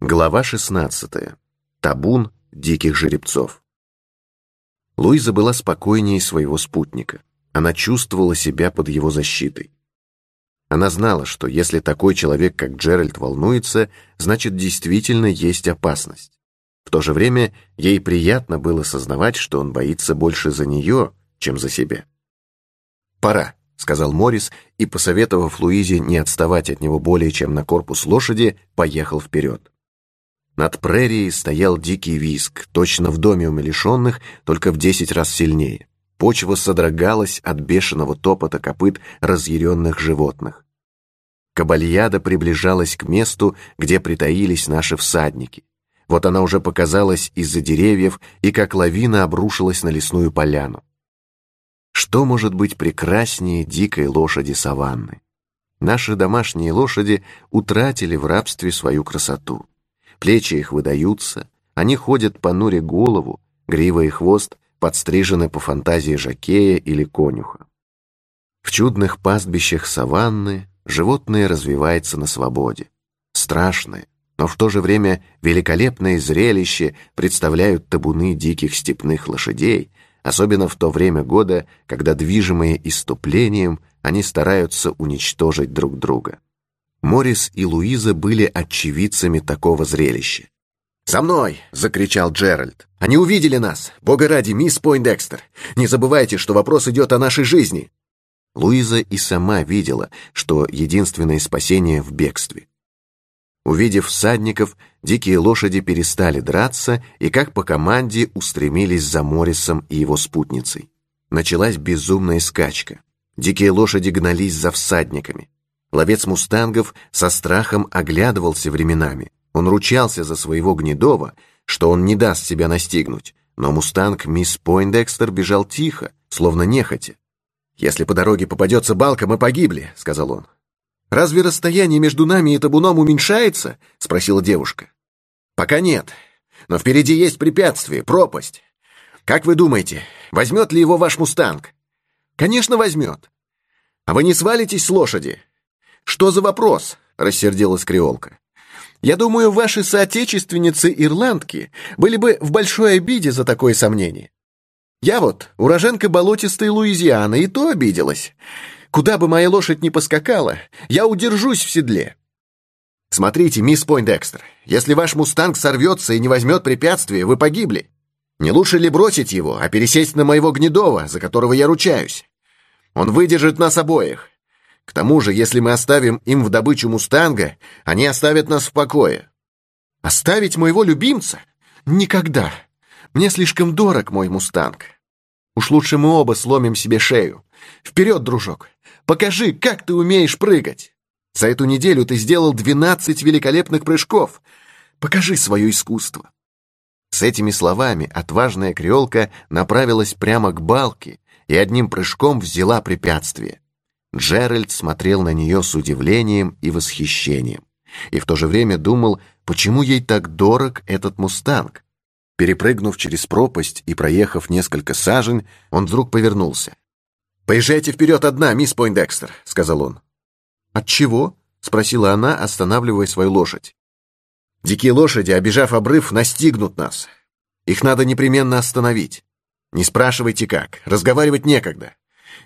Глава 16. Табун диких жеребцов. Луиза была спокойнее своего спутника. Она чувствовала себя под его защитой. Она знала, что если такой человек, как Джеральд, волнуется, значит, действительно есть опасность. В то же время ей приятно было сознавать, что он боится больше за нее, чем за себя. «Пора», — сказал Моррис, и, посоветовав Луизе не отставать от него более чем на корпус лошади, поехал вперед. Над прерией стоял дикий виск, точно в доме умалишенных, только в десять раз сильнее. Почва содрогалась от бешеного топота копыт разъяренных животных. Кабальяда приближалась к месту, где притаились наши всадники. Вот она уже показалась из-за деревьев и как лавина обрушилась на лесную поляну. Что может быть прекраснее дикой лошади саванны? Наши домашние лошади утратили в рабстве свою красоту. Плечи их выдаются, они ходят понуря голову, грива и хвост подстрижены по фантазии жакея или конюха. В чудных пастбищах саванны животное развивается на свободе. Страшное, но в то же время великолепное зрелище представляют табуны диких степных лошадей, особенно в то время года, когда, движимые иступлением, они стараются уничтожить друг друга. Морис и Луиза были очевидцами такого зрелища. «За мной!» — закричал Джеральд. «Они увидели нас! Бога ради, мисс Пойндекстер! Не забывайте, что вопрос идет о нашей жизни!» Луиза и сама видела, что единственное спасение в бегстве. Увидев всадников, дикие лошади перестали драться и, как по команде, устремились за Моррисом и его спутницей. Началась безумная скачка. Дикие лошади гнались за всадниками. Ловец мустангов со страхом оглядывался временами. Он ручался за своего гнедова, что он не даст себя настигнуть, но мустанг мисс Пойндекстер бежал тихо, словно нехотя. «Если по дороге попадется балка, мы погибли», — сказал он. «Разве расстояние между нами и табуном уменьшается?» — спросила девушка. «Пока нет, но впереди есть препятствие, пропасть. Как вы думаете, возьмет ли его ваш мустанг?» «Конечно, возьмет. А вы не свалитесь с лошади?» «Что за вопрос?» — рассердилась креолка. «Я думаю, ваши соотечественницы-ирландки были бы в большой обиде за такое сомнение. Я вот уроженка болотистой Луизианы, и то обиделась. Куда бы моя лошадь ни поскакала, я удержусь в седле». «Смотрите, мисс Пойндекстер, если ваш мустанг сорвется и не возьмет препятствия, вы погибли. Не лучше ли бросить его, а пересесть на моего гнедова, за которого я ручаюсь? Он выдержит нас обоих. К тому же, если мы оставим им в добычу мустанга, они оставят нас в покое. Оставить моего любимца? Никогда. Мне слишком дорог мой мустанг. Уж лучше мы оба сломим себе шею. Вперед, дружок. Покажи, как ты умеешь прыгать. За эту неделю ты сделал двенадцать великолепных прыжков. Покажи свое искусство. С этими словами отважная креолка направилась прямо к балке и одним прыжком взяла препятствие. Джеральд смотрел на нее с удивлением и восхищением. И в то же время думал, почему ей так дорог этот мустанг. Перепрыгнув через пропасть и проехав несколько сажень, он вдруг повернулся. «Поезжайте вперед одна, мисс Пойндекстер», — сказал он. «От чего?» — спросила она, останавливая свою лошадь. «Дикие лошади, обижав обрыв, настигнут нас. Их надо непременно остановить. Не спрашивайте как, разговаривать некогда.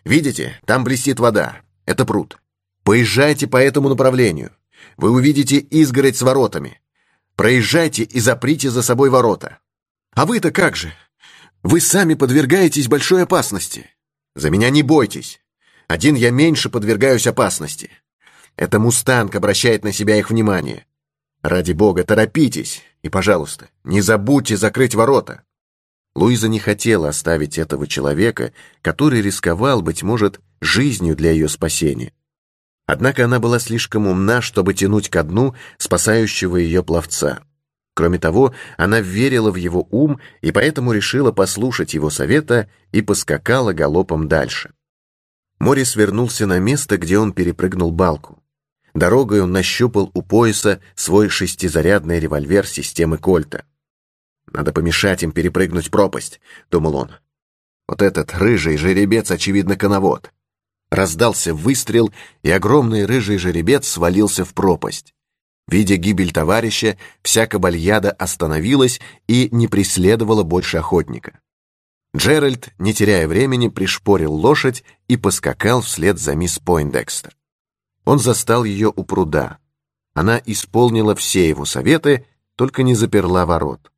Видите, там блестит вода. Это пруд. Поезжайте по этому направлению. Вы увидите изгородь с воротами. Проезжайте и заприте за собой ворота. А вы-то как же? Вы сами подвергаетесь большой опасности. За меня не бойтесь. Один я меньше подвергаюсь опасности. Это мустанг обращает на себя их внимание. Ради бога, торопитесь. И, пожалуйста, не забудьте закрыть ворота. Луиза не хотела оставить этого человека, который рисковал, быть может, жизнью для ее спасения. Однако она была слишком умна, чтобы тянуть ко дну спасающего ее пловца. Кроме того, она верила в его ум и поэтому решила послушать его совета и поскакала галопом дальше. Морис вернулся на место, где он перепрыгнул балку. Дорогой он нащупал у пояса свой шестизарядный револьвер системы Кольта. Надо помешать им перепрыгнуть пропасть, думал он. Вот этот рыжий жеребец, очевидно, коновод. Раздался выстрел, и огромный рыжий жеребец свалился в пропасть. Видя гибель товарища, вся кабальяда остановилась и не преследовала больше охотника. Джеральд, не теряя времени, пришпорил лошадь и поскакал вслед за мисс Пойндекстер. Он застал ее у пруда. Она исполнила все его советы, только не заперла ворот.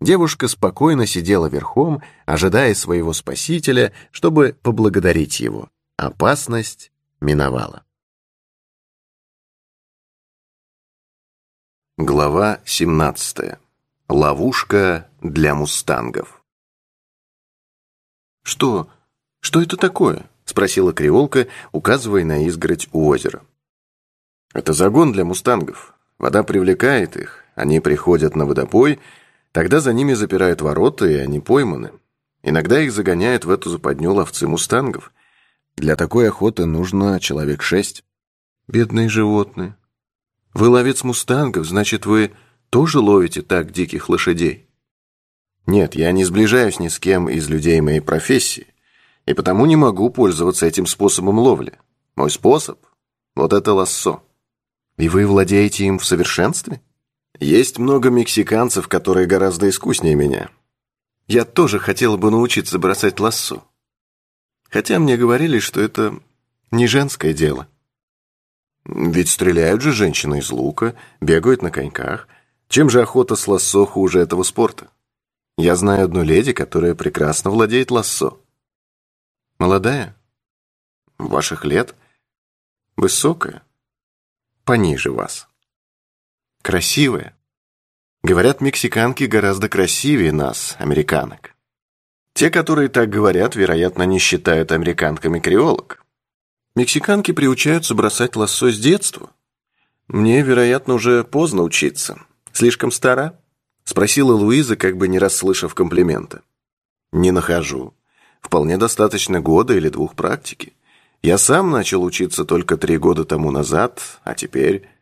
Девушка спокойно сидела верхом, ожидая своего спасителя, чтобы поблагодарить его. Опасность миновала. Глава 17. Ловушка для мустангов. «Что? Что это такое?» — спросила креолка, указывая на изгородь у озера. «Это загон для мустангов. Вода привлекает их, они приходят на водопой, тогда за ними запирают ворота, и они пойманы. Иногда их загоняют в эту западню ловцы мустангов. Для такой охоты нужно человек шесть. Бедные животные. Вы ловец мустангов, значит, вы тоже ловите так диких лошадей? Нет, я не сближаюсь ни с кем из людей моей профессии, и потому не могу пользоваться этим способом ловли. Мой способ — вот это лассо. И вы владеете им в совершенстве? Есть много мексиканцев, которые гораздо искуснее меня. Я тоже хотела бы научиться бросать лассо. Хотя мне говорили, что это не женское дело. Ведь стреляют же женщины из лука, бегают на коньках. Чем же охота с лассо хуже этого спорта? Я знаю одну леди, которая прекрасно владеет лассо. Молодая? Ваших лет? Высокая? Пониже вас. Красивая? Говорят, мексиканки гораздо красивее нас, американок. Те, которые так говорят, вероятно, не считают американками креолок. Мексиканки приучаются бросать лассо с детства. Мне, вероятно, уже поздно учиться. Слишком стара? Спросила Луиза, как бы не расслышав комплимента. Не нахожу. Вполне достаточно года или двух практики. Я сам начал учиться только три года тому назад, а теперь...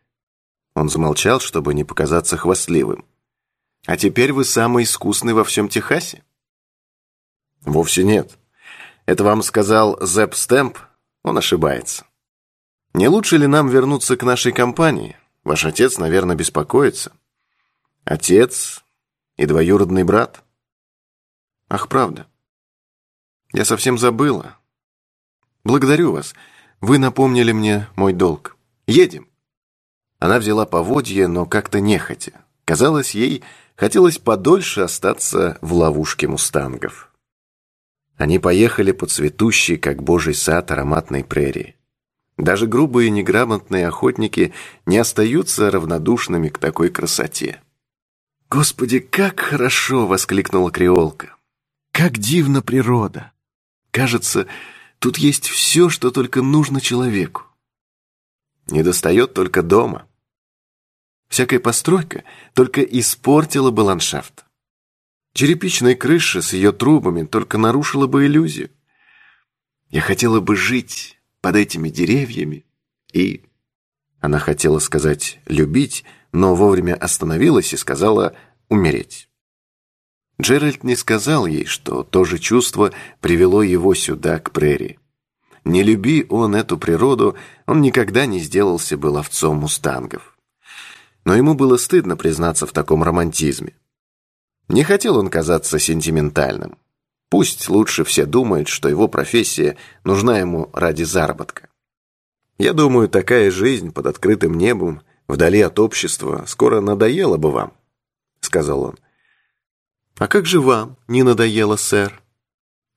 Он замолчал, чтобы не показаться хвастливым. А теперь вы самый искусный во всем Техасе? Вовсе нет. Это вам сказал Зепп Стэмп, он ошибается. Не лучше ли нам вернуться к нашей компании? Ваш отец, наверное, беспокоится. Отец и двоюродный брат? Ах, правда. Я совсем забыла. Благодарю вас. Вы напомнили мне мой долг. Едем. Она взяла поводье, но как-то нехотя. Казалось, ей хотелось подольше остаться в ловушке мустангов. Они поехали по цветущей, как божий сад, ароматной прерии. Даже грубые неграмотные охотники не остаются равнодушными к такой красоте. «Господи, как хорошо!» — воскликнула креолка. «Как дивна природа! Кажется, тут есть все, что только нужно человеку. Не достает только дома. Всякая постройка только испортила бы ландшафт. Черепичная крыша с ее трубами только нарушила бы иллюзию. Я хотела бы жить под этими деревьями и... Она хотела сказать «любить», но вовремя остановилась и сказала «умереть». Джеральд не сказал ей, что то же чувство привело его сюда, к прерии. Не люби он эту природу, он никогда не сделался бы ловцом мустангов. Но ему было стыдно признаться в таком романтизме. Не хотел он казаться сентиментальным. Пусть лучше все думают, что его профессия нужна ему ради заработка. Я думаю, такая жизнь под открытым небом, вдали от общества, скоро надоела бы вам, сказал он. А как же вам не надоело, сэр?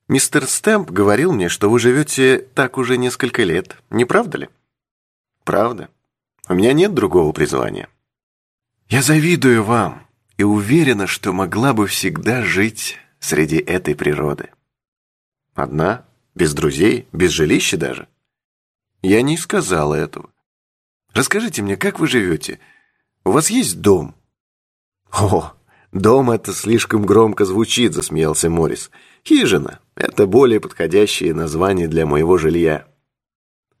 Мистер Стэмп говорил мне, что вы живете так уже несколько лет, не правда ли? Правда. У меня нет другого призвания. Я завидую вам, и уверена, что могла бы всегда жить среди этой природы. Одна, без друзей, без жилища даже. Я не сказала этого. Расскажите мне, как вы живете? У вас есть дом? О, дом это слишком громко звучит, засмеялся Морис. Хижина — это более подходящее название для моего жилья.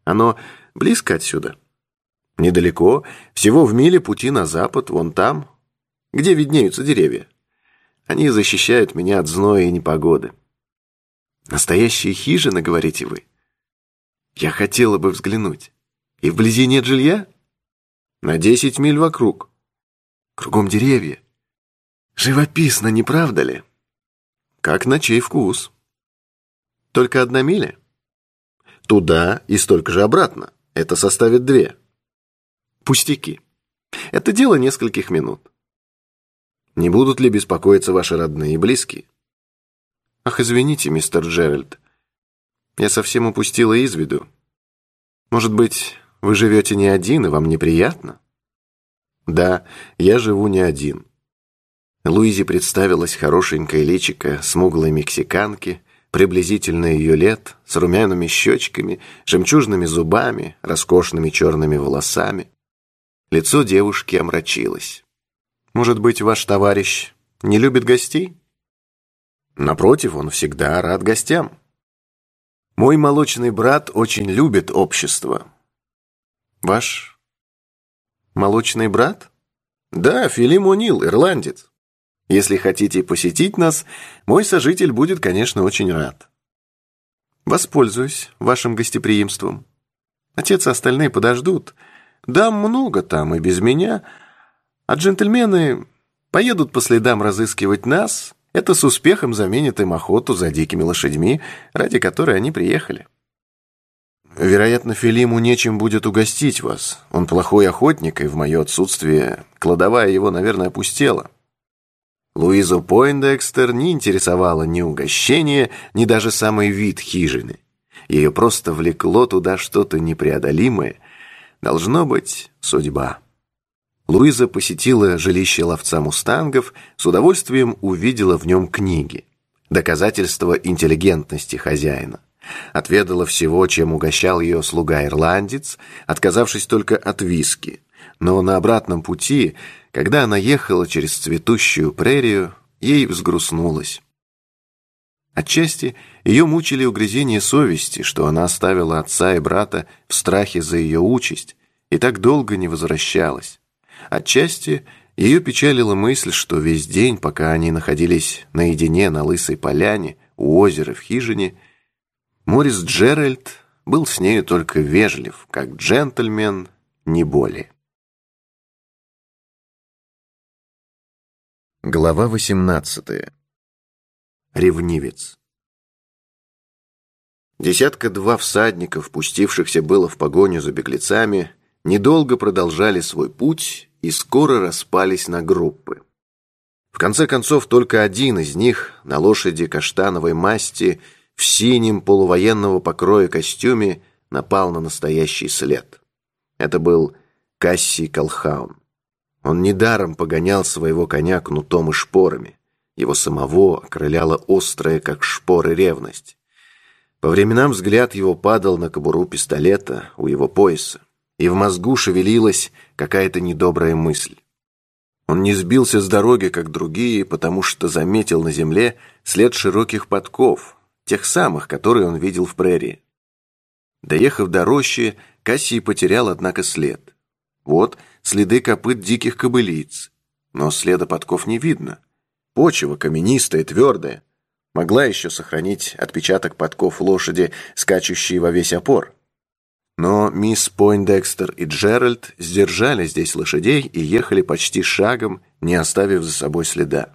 Оно близко отсюда? Недалеко, всего в миле пути на запад, вон там, где виднеются деревья. Они защищают меня от зноя и непогоды. Настоящие хижины, говорите вы? Я хотела бы взглянуть. И вблизи нет жилья? На десять миль вокруг. Кругом деревья. Живописно, не правда ли? Как на чей вкус? Только одна миля? Туда и столько же обратно. Это составит две. Пустяки. Это дело нескольких минут. Не будут ли беспокоиться ваши родные и близкие? Ах, извините, мистер Джеральд. Я совсем упустила из виду. Может быть, вы живете не один, и вам неприятно? Да, я живу не один. Луизе представилась хорошенькая личико смуглой мексиканки, приблизительно ее лет, с румяными щечками, жемчужными зубами, роскошными черными волосами. Лицо девушки омрачилось. «Может быть, ваш товарищ не любит гостей?» «Напротив, он всегда рад гостям. Мой молочный брат очень любит общество». «Ваш молочный брат?» «Да, Филим Унил, ирландец. Если хотите посетить нас, мой сожитель будет, конечно, очень рад. Воспользуюсь вашим гостеприимством. Отец и остальные подождут. Дам много там и без меня, а джентльмены поедут по следам разыскивать нас. Это с успехом заменит им охоту за дикими лошадьми, ради которой они приехали. Вероятно, Филиму нечем будет угостить вас. Он плохой охотник, и в мое отсутствие кладовая его, наверное, опустела. Луизу Пойндекстер не интересовало ни угощение, ни даже самый вид хижины. Ее просто влекло туда что-то непреодолимое. Должно быть, судьба. Луиза посетила жилище ловца мустангов, с удовольствием увидела в нем книги. Доказательство интеллигентности хозяина. Отведала всего, чем угощал ее слуга-ирландец, отказавшись только от виски. Но на обратном пути когда она ехала через цветущую прерию, ей взгрустнулось. Отчасти ее мучили угрызения совести, что она оставила отца и брата в страхе за ее участь и так долго не возвращалась. Отчасти ее печалила мысль, что весь день, пока они находились наедине на Лысой поляне, у озера в хижине, Морис Джеральд был с нею только вежлив, как джентльмен, не более. Глава 18. Ревнивец. Десятка-два всадников, пустившихся было в погоню за беглецами, недолго продолжали свой путь и скоро распались на группы. В конце концов, только один из них на лошади каштановой масти в синем полувоенного покроя костюме напал на настоящий след. Это был Кассий Колхаун. Он недаром погонял своего коня кнутом и шпорами. Его самого окрыляла острая, как шпоры, ревность. По временам взгляд его падал на кобуру пистолета у его пояса, и в мозгу шевелилась какая-то недобрая мысль. Он не сбился с дороги, как другие, потому что заметил на земле след широких подков, тех самых, которые он видел в прерии. Доехав до рощи, Кассий потерял, однако, след. Вот следы копыт диких кобылиц. Но следа подков не видно. Почва каменистая, твердая. Могла еще сохранить отпечаток подков лошади, скачущей во весь опор. Но мисс Пойндекстер и Джеральд сдержали здесь лошадей и ехали почти шагом, не оставив за собой следа.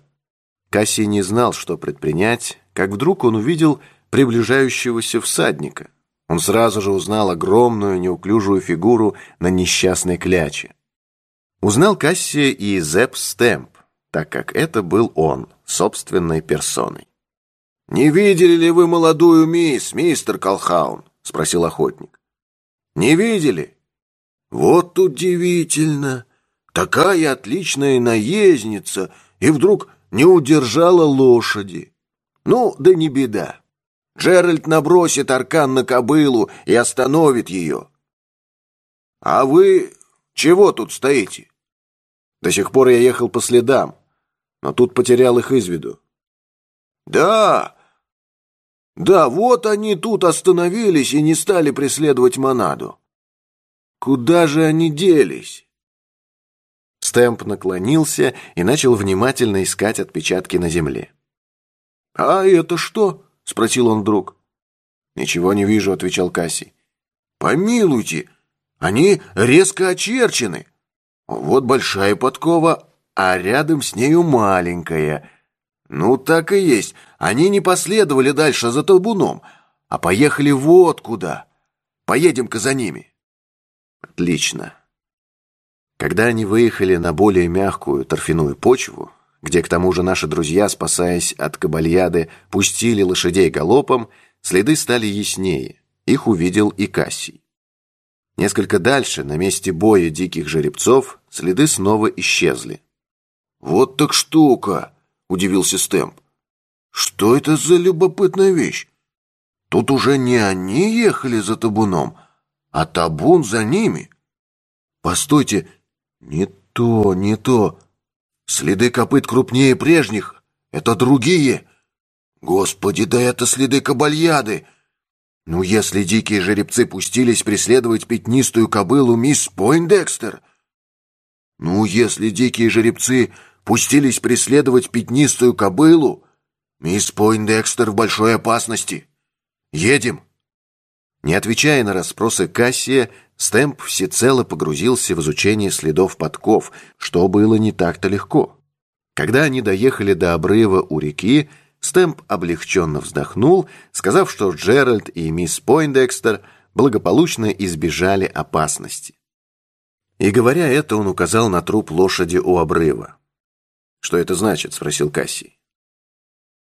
Кассий не знал, что предпринять, как вдруг он увидел приближающегося всадника. Он сразу же узнал огромную неуклюжую фигуру на несчастной кляче. Узнал Кассия и Зепп Стэмп, так как это был он, собственной персоной. «Не видели ли вы молодую мисс, мистер Колхаун?» — спросил охотник. «Не видели? Вот удивительно! Такая отличная наездница, и вдруг не удержала лошади. Ну, да не беда. Джеральд набросит аркан на кобылу и остановит ее. А вы чего тут стоите? До сих пор я ехал по следам, но тут потерял их из виду. Да, да, вот они тут остановились и не стали преследовать Монаду. Куда же они делись? Стэмп наклонился и начал внимательно искать отпечатки на земле. «А это что?» — спросил он вдруг. «Ничего не вижу», — отвечал Кассий. «Помилуйте, они резко очерчены. Вот большая подкова, а рядом с нею маленькая. Ну, так и есть. Они не последовали дальше за толбуном, а поехали вот куда. Поедем-ка за ними. Отлично. Когда они выехали на более мягкую торфяную почву, где к тому же наши друзья, спасаясь от кабальяды, пустили лошадей галопом, следы стали яснее. Их увидел и Кассий. Несколько дальше, на месте боя диких жеребцов, следы снова исчезли. «Вот так штука!» — удивился Стэмп. «Что это за любопытная вещь? Тут уже не они ехали за табуном, а табун за ними. Постойте, не то, не то. Следы копыт крупнее прежних. Это другие. Господи, да это следы кабальяды!» Ну, если дикие жеребцы пустились преследовать пятнистую кобылу мисс Пойндекстер? Ну, если дикие жеребцы пустились преследовать пятнистую кобылу, мисс Пойндекстер в большой опасности. Едем!» Не отвечая на расспросы Кассия, Стэмп всецело погрузился в изучение следов подков, что было не так-то легко. Когда они доехали до обрыва у реки, Стэмп облегченно вздохнул, сказав, что Джеральд и мисс Пойндекстер благополучно избежали опасности. И говоря это, он указал на труп лошади у обрыва. «Что это значит?» — спросил Кассий.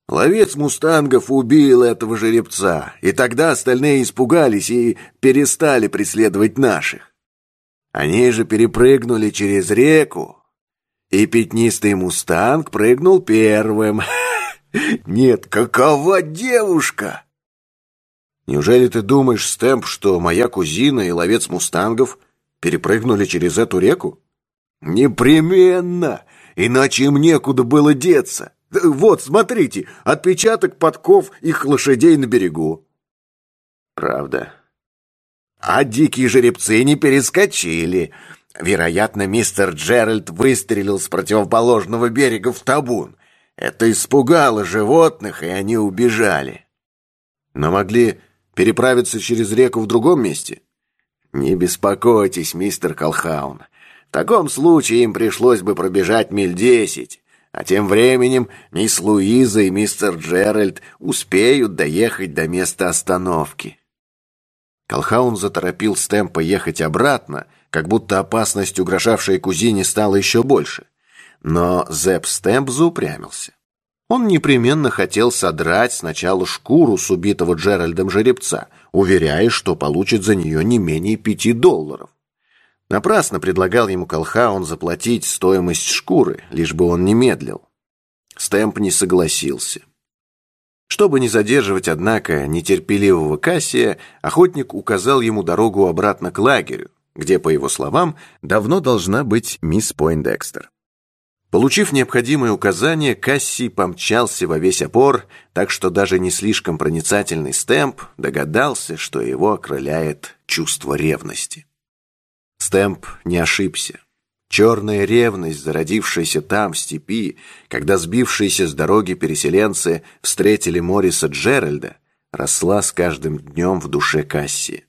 Ловец мустангов убил этого жеребца, и тогда остальные испугались и перестали преследовать наших. Они же перепрыгнули через реку, и пятнистый мустанг прыгнул первым. Нет, какова девушка? Неужели ты думаешь, Стэмп, что моя кузина и ловец мустангов перепрыгнули через эту реку? Непременно, иначе им некуда было деться. Вот, смотрите, отпечаток подков их лошадей на берегу. Правда. А дикие жеребцы не перескочили. Вероятно, мистер Джеральд выстрелил с противоположного берега в табун. Это испугало животных, и они убежали. Но могли переправиться через реку в другом месте? Не беспокойтесь, мистер Колхаун. В таком случае им пришлось бы пробежать миль десять. А тем временем мисс Луиза и мистер Джеральд успеют доехать до места остановки. Колхаун заторопил Стэмпа ехать обратно, как будто опасность, угрожавшая кузине, стала еще больше. Но Зепп Стэмп заупрямился. Он непременно хотел содрать сначала шкуру с убитого Джеральдом жеребца, уверяя, что получит за нее не менее пяти долларов. Напрасно предлагал ему Колхаун заплатить стоимость шкуры, лишь бы он не медлил. Стэмп не согласился. Чтобы не задерживать, однако, нетерпеливого Кассия, охотник указал ему дорогу обратно к лагерю, где, по его словам, давно должна быть мисс Пойндекстер. Получив необходимые указания, Кассий помчался во весь опор, так что даже не слишком проницательный Стэмп догадался, что его окрыляет чувство ревности. Стэмп не ошибся. Черная ревность, зародившаяся там, в степи, когда сбившиеся с дороги переселенцы встретили Мориса Джеральда, росла с каждым днем в душе Касси.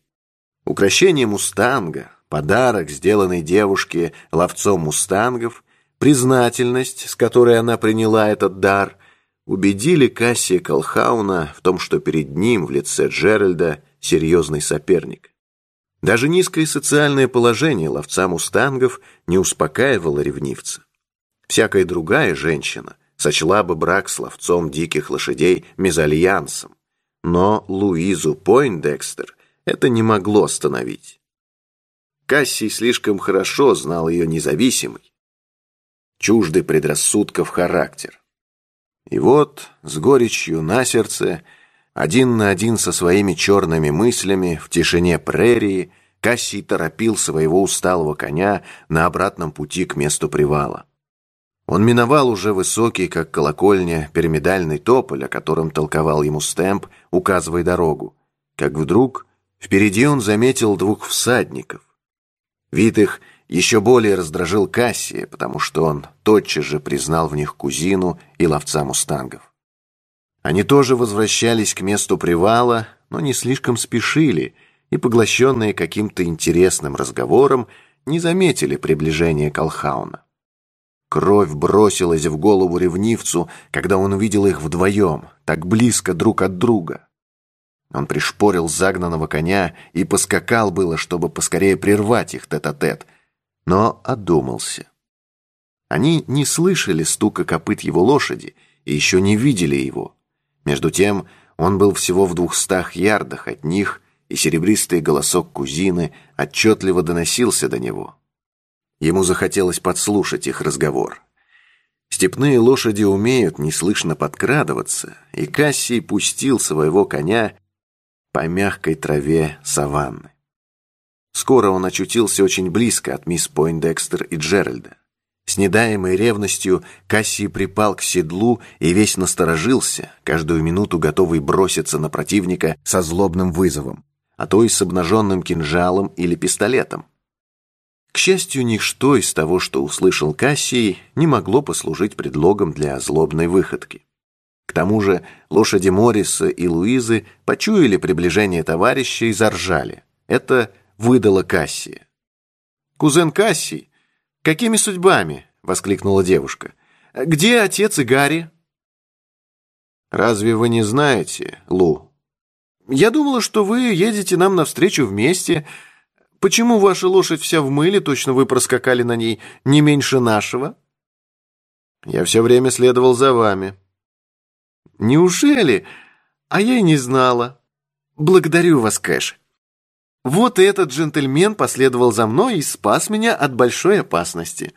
Укращение мустанга, подарок, сделанный девушке ловцом мустангов, признательность, с которой она приняла этот дар, убедили Кассия Колхауна в том, что перед ним в лице Джеральда серьезный соперник. Даже низкое социальное положение ловца мустангов не успокаивало ревнивца. Всякая другая женщина сочла бы брак с ловцом диких лошадей мезальянсом, но Луизу Пойндекстер это не могло остановить. Кассий слишком хорошо знал ее независимый, чуждый предрассудков характер. И вот, с горечью на сердце, один на один со своими черными мыслями в тишине прерии Кассий торопил своего усталого коня на обратном пути к месту привала. Он миновал уже высокий, как колокольня, пирамидальный тополь, о котором толковал ему Стэмп, указывая дорогу. Как вдруг впереди он заметил двух всадников. Вид их еще более раздражил Кассия, потому что он тотчас же признал в них кузину и ловца мустангов. Они тоже возвращались к месту привала, но не слишком спешили, и, поглощенные каким-то интересным разговором, не заметили приближения Колхауна. Кровь бросилась в голову ревнивцу, когда он увидел их вдвоем, так близко друг от друга. Он пришпорил загнанного коня и поскакал было, чтобы поскорее прервать их тет-а-тет, -тет, но одумался. Они не слышали стука копыт его лошади и еще не видели его. Между тем он был всего в двухстах ярдах от них, и серебристый голосок кузины отчетливо доносился до него. Ему захотелось подслушать их разговор. Степные лошади умеют неслышно подкрадываться, и Кассий пустил своего коня по мягкой траве саванны. Скоро он очутился очень близко от мисс Пойндекстер и Джеральда. С недаемой ревностью Кассий припал к седлу и весь насторожился, каждую минуту готовый броситься на противника со злобным вызовом, а то и с обнаженным кинжалом или пистолетом. К счастью, ничто из того, что услышал Кассий, не могло послужить предлогом для злобной выходки. К тому же лошади Морриса и Луизы почуяли приближение товарища и заржали. Это выдало Кассия. «Кузен Кассий, какими судьбами?» — воскликнула девушка. «Где отец и Гарри?» «Разве вы не знаете, Лу?» «Я думала, что вы едете нам навстречу вместе. Почему ваша лошадь вся в мыле, точно вы проскакали на ней не меньше нашего?» «Я все время следовал за вами». «Неужели? А я и не знала. Благодарю вас, Кэш. Вот этот джентльмен последовал за мной и спас меня от большой опасности.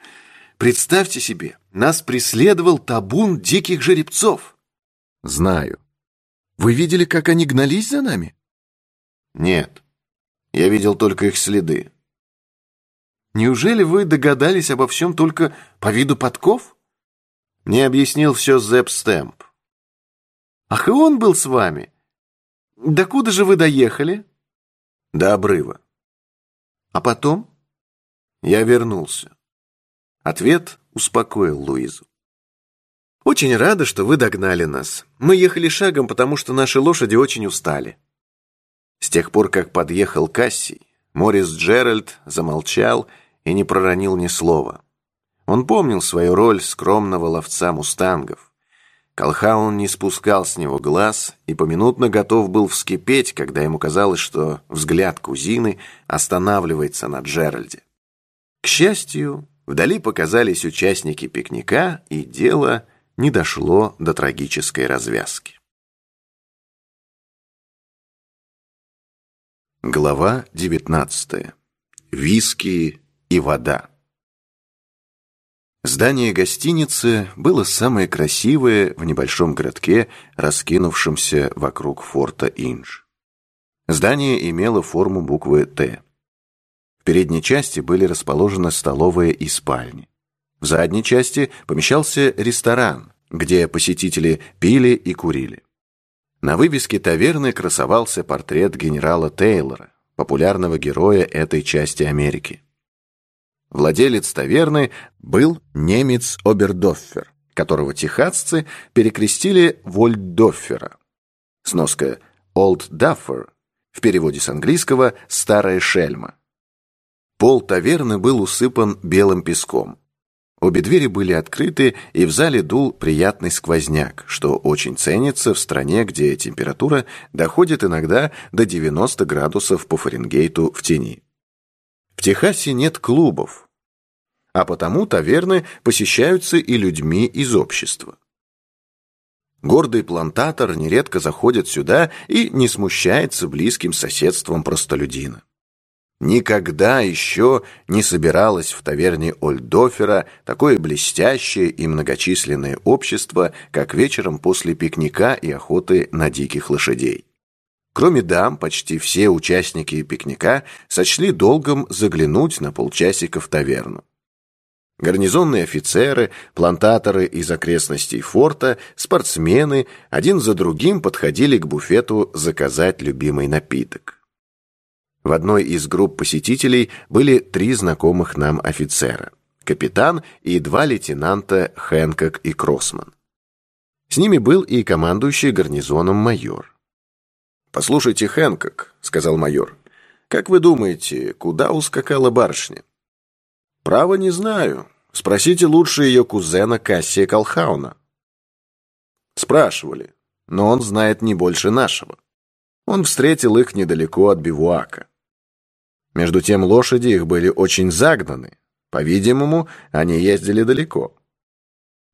Представьте себе, нас преследовал табун диких жеребцов. Знаю. Вы видели, как они гнались за нами? Нет. Я видел только их следы. Неужели вы догадались обо всем только по виду подков? Мне объяснил все Зепп Стэмп. Ах, и он был с вами? Докуда же вы доехали? До обрыва. А потом? Я вернулся. Ответ успокоил Луизу. Очень рада, что вы догнали нас. Мы ехали шагом, потому что наши лошади очень устали. С тех пор, как подъехал Кассий, Морис Джеральд замолчал и не проронил ни слова. Он помнил свою роль скромного ловца мустангов. Колхаун не спускал с него глаз и поминутно готов был вскипеть, когда ему казалось, что взгляд кузины останавливается на Джеральде. К счастью, вдали показались участники пикника, и дело не дошло до трагической развязки. Глава 19. Виски и вода. Здание гостиницы было самое красивое в небольшом городке, раскинувшемся вокруг форта Инж. Здание имело форму буквы «Т». В передней части были расположены столовая и спальни. В задней части помещался ресторан, где посетители пили и курили. На вывеске таверны красовался портрет генерала Тейлора, популярного героя этой части Америки. Владелец таверны был немец Обердоффер, которого техасцы перекрестили Вольддоффера. Сноска «Олд Даффер» в переводе с английского «старая шельма». Пол таверны был усыпан белым песком. Обе двери были открыты, и в зале дул приятный сквозняк, что очень ценится в стране, где температура доходит иногда до 90 градусов по Фаренгейту в тени. В Техасе нет клубов, а потому таверны посещаются и людьми из общества. Гордый плантатор нередко заходит сюда и не смущается близким соседством простолюдина. Никогда еще не собиралось в таверне Ольдофера такое блестящее и многочисленное общество, как вечером после пикника и охоты на диких лошадей. Кроме дам, почти все участники пикника сочли долгом заглянуть на полчасика в таверну. Гарнизонные офицеры, плантаторы из окрестностей форта, спортсмены один за другим подходили к буфету заказать любимый напиток. В одной из групп посетителей были три знакомых нам офицера – капитан и два лейтенанта Хэнкок и Кроссман. С ними был и командующий гарнизоном майор. «Послушайте, Хэнкок», — сказал майор, — «как вы думаете, куда ускакала барышня?» «Право не знаю. Спросите лучше ее кузена Кассия Колхауна». Спрашивали, но он знает не больше нашего. Он встретил их недалеко от бивуака. Между тем лошади их были очень загнаны. По-видимому, они ездили далеко.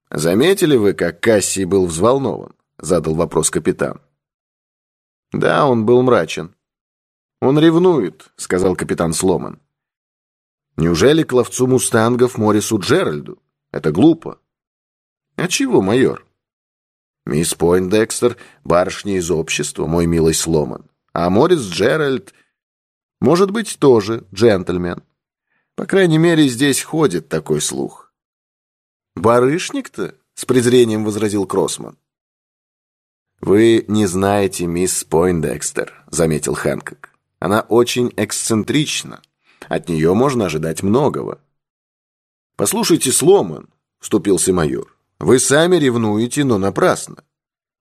«Заметили вы, как Кассий был взволнован?» — задал вопрос капитан. «Да, он был мрачен». «Он ревнует», — сказал капитан Сломан. «Неужели к ловцу мустангов Морису Джеральду? Это глупо». «А чего, майор?» «Мисс Пойндекстер — барышня из общества, мой милый Сломан. А Морис Джеральд может быть, тоже джентльмен. По крайней мере, здесь ходит такой слух. «Барышник-то?» — с презрением возразил Кроссман. «Вы не знаете мисс Пойндекстер», — заметил Хэнкок. «Она очень эксцентрична. От нее можно ожидать многого». «Послушайте, Сломан», — вступился майор, — «вы сами ревнуете, но напрасно.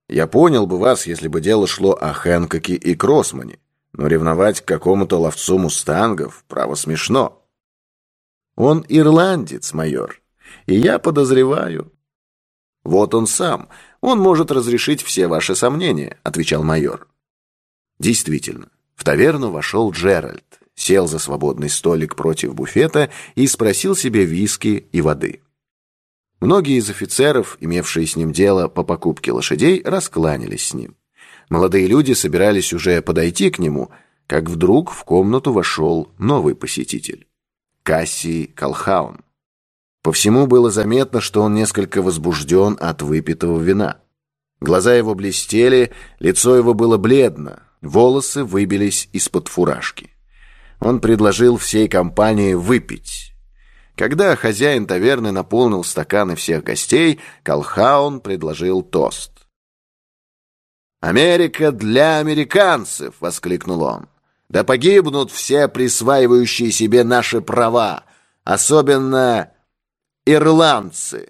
Я понял бы вас, если бы дело шло о Хэнкоке и Кроссмане. Но ревновать к какому-то ловцу мустангов, право, смешно. Он ирландец, майор, и я подозреваю... Вот он сам, он может разрешить все ваши сомнения, отвечал майор. Действительно, в таверну вошел Джеральд, сел за свободный столик против буфета и спросил себе виски и воды. Многие из офицеров, имевшие с ним дело по покупке лошадей, раскланялись с ним. Молодые люди собирались уже подойти к нему, как вдруг в комнату вошел новый посетитель. Кассий Колхаун. По всему было заметно, что он несколько возбужден от выпитого вина. Глаза его блестели, лицо его было бледно, волосы выбились из-под фуражки. Он предложил всей компании выпить. Когда хозяин таверны наполнил стаканы всех гостей, Колхаун предложил тост. «Америка для американцев!» — воскликнул он. «Да погибнут все присваивающие себе наши права, особенно ирландцы!»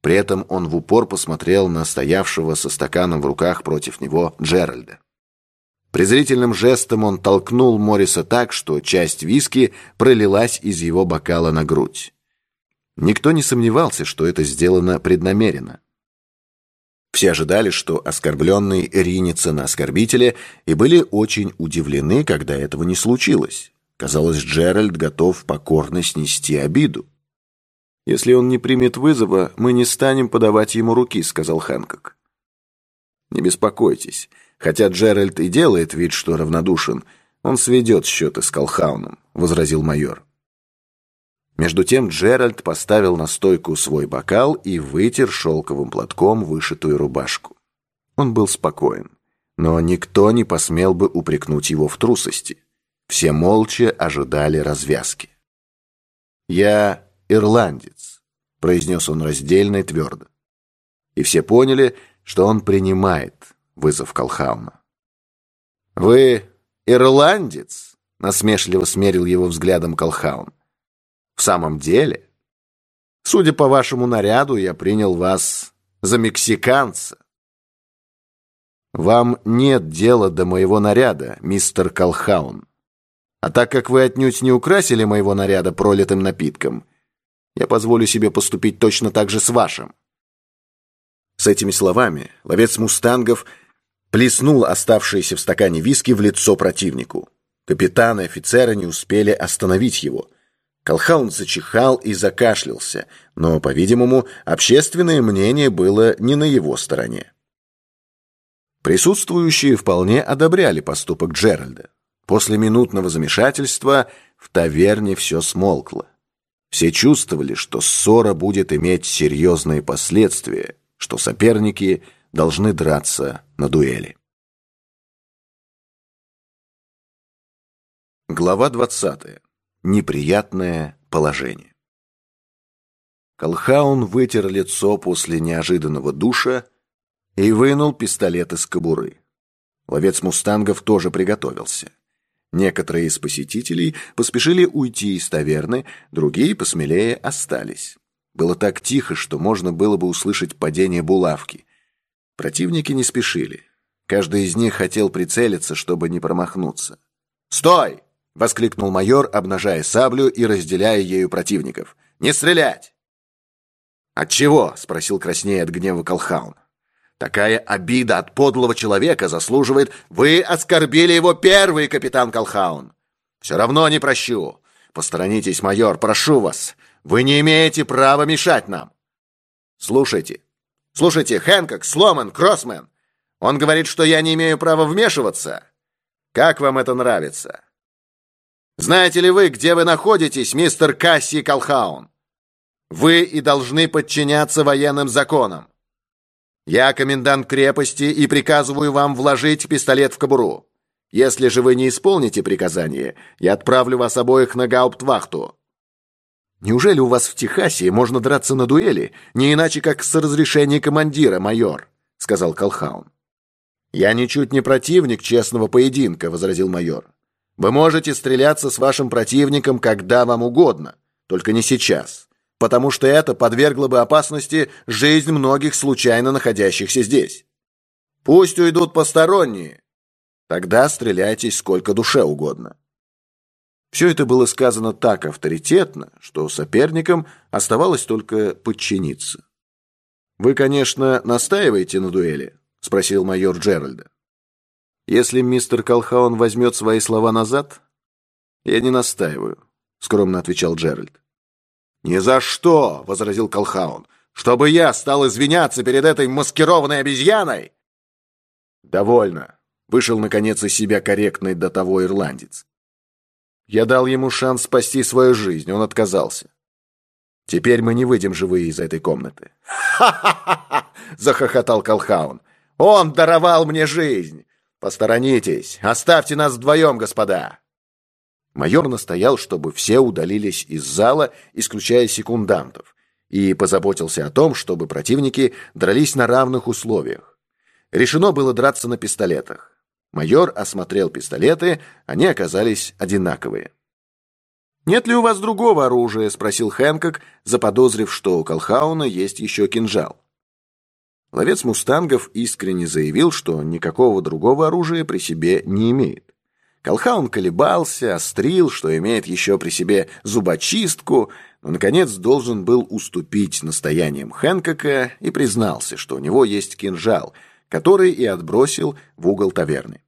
При этом он в упор посмотрел на стоявшего со стаканом в руках против него Джеральда. Презрительным жестом он толкнул Морриса так, что часть виски пролилась из его бокала на грудь. Никто не сомневался, что это сделано преднамеренно. Все ожидали, что оскорбленный ринется на оскорбителя, и были очень удивлены, когда этого не случилось. Казалось, Джеральд готов покорно снести обиду. «Если он не примет вызова, мы не станем подавать ему руки», — сказал Хэнкок. «Не беспокойтесь. Хотя Джеральд и делает вид, что равнодушен, он сведет счеты с Колхауном», — возразил майор. Между тем Джеральд поставил на стойку свой бокал и вытер шелковым платком вышитую рубашку. Он был спокоен, но никто не посмел бы упрекнуть его в трусости. Все молча ожидали развязки. «Я ирландец», — произнес он раздельно и твердо. И все поняли, что он принимает вызов Колхауна. «Вы ирландец?» — насмешливо смерил его взглядом Колхаун. В самом деле, судя по вашему наряду, я принял вас за мексиканца. Вам нет дела до моего наряда, мистер Колхаун. А так как вы отнюдь не украсили моего наряда пролитым напитком, я позволю себе поступить точно так же с вашим. С этими словами ловец мустангов плеснул оставшиеся в стакане виски в лицо противнику. Капитан и офицеры не успели остановить его — Колхаун зачихал и закашлялся, но, по-видимому, общественное мнение было не на его стороне. Присутствующие вполне одобряли поступок Джеральда. После минутного замешательства в таверне все смолкло. Все чувствовали, что ссора будет иметь серьезные последствия, что соперники должны драться на дуэли. Глава двадцатая неприятное положение. Колхаун вытер лицо после неожиданного душа и вынул пистолет из кобуры. Ловец мустангов тоже приготовился. Некоторые из посетителей поспешили уйти из таверны, другие посмелее остались. Было так тихо, что можно было бы услышать падение булавки. Противники не спешили. Каждый из них хотел прицелиться, чтобы не промахнуться. «Стой!» — воскликнул майор, обнажая саблю и разделяя ею противников. «Не стрелять!» «Отчего?» — спросил краснея от гнева Колхаун. «Такая обида от подлого человека заслуживает... Вы оскорбили его первый, капитан Колхаун! Все равно не прощу! Посторонитесь, майор, прошу вас! Вы не имеете права мешать нам!» «Слушайте, слушайте, Хэнкок, Сломан, Кроссмен! Он говорит, что я не имею права вмешиваться! Как вам это нравится?» «Знаете ли вы, где вы находитесь, мистер Касси Колхаун?» Вы и должны подчиняться военным законам. Я комендант крепости и приказываю вам вложить пистолет в кобуру. Если же вы не исполните приказание, я отправлю вас обоих на гауптвахту. Неужели у вас в Техасе можно драться на дуэли, не иначе как с разрешения командира, майор? сказал Колхаун. Я ничуть не противник честного поединка, возразил майор. Вы можете стреляться с вашим противником когда вам угодно, только не сейчас потому что это подвергло бы опасности жизнь многих случайно находящихся здесь. Пусть уйдут посторонние. Тогда стреляйтесь сколько душе угодно. Все это было сказано так авторитетно, что соперникам оставалось только подчиниться. «Вы, конечно, настаиваете на дуэли?» — спросил майор Джеральда. «Если мистер Колхаун возьмет свои слова назад, я не настаиваю», — скромно отвечал Джеральд. «Ни за что!» — возразил Колхаун. «Чтобы я стал извиняться перед этой маскированной обезьяной!» «Довольно!» — вышел, наконец, из себя корректный до того ирландец. Я дал ему шанс спасти свою жизнь, он отказался. Теперь мы не выйдем живые из этой комнаты. «Ха-ха-ха!» — захохотал Колхаун. «Он даровал мне жизнь! Посторонитесь! Оставьте нас вдвоем, господа!» Майор настоял, чтобы все удалились из зала, исключая секундантов, и позаботился о том, чтобы противники дрались на равных условиях. Решено было драться на пистолетах. Майор осмотрел пистолеты, они оказались одинаковые. «Нет ли у вас другого оружия?» – спросил Хэнкок, заподозрив, что у Колхауна есть еще кинжал. Ловец мустангов искренне заявил, что никакого другого оружия при себе не имеет. Колхаун колебался, острил, что имеет еще при себе зубочистку, но, наконец, должен был уступить настояниям Хэнкока и признался, что у него есть кинжал, который и отбросил в угол таверны.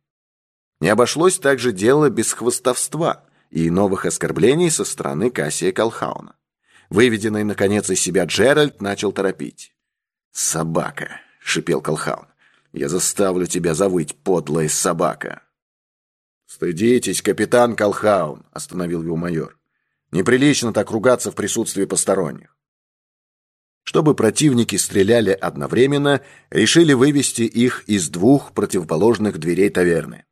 Не обошлось также дело без хвостовства и новых оскорблений со стороны Кассия Колхауна. Выведенный, наконец, из себя Джеральд начал торопить. «Собака!» — шипел Колхаун. «Я заставлю тебя завыть, подлая собака!» «Стыдитесь, капитан Колхаун», — остановил его майор. «Неприлично так ругаться в присутствии посторонних». Чтобы противники стреляли одновременно, решили вывести их из двух противоположных дверей таверны.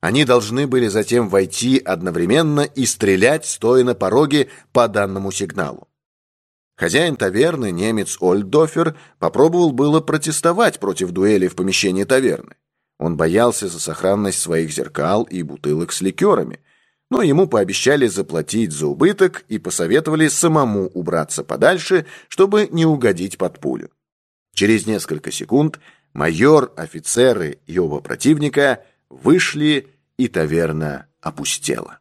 Они должны были затем войти одновременно и стрелять, стоя на пороге по данному сигналу. Хозяин таверны, немец Ольдофер, попробовал было протестовать против дуэли в помещении таверны. Он боялся за сохранность своих зеркал и бутылок с ликерами, но ему пообещали заплатить за убыток и посоветовали самому убраться подальше, чтобы не угодить под пулю. Через несколько секунд майор, офицеры и оба противника вышли, и таверна опустела.